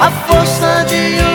a força de um.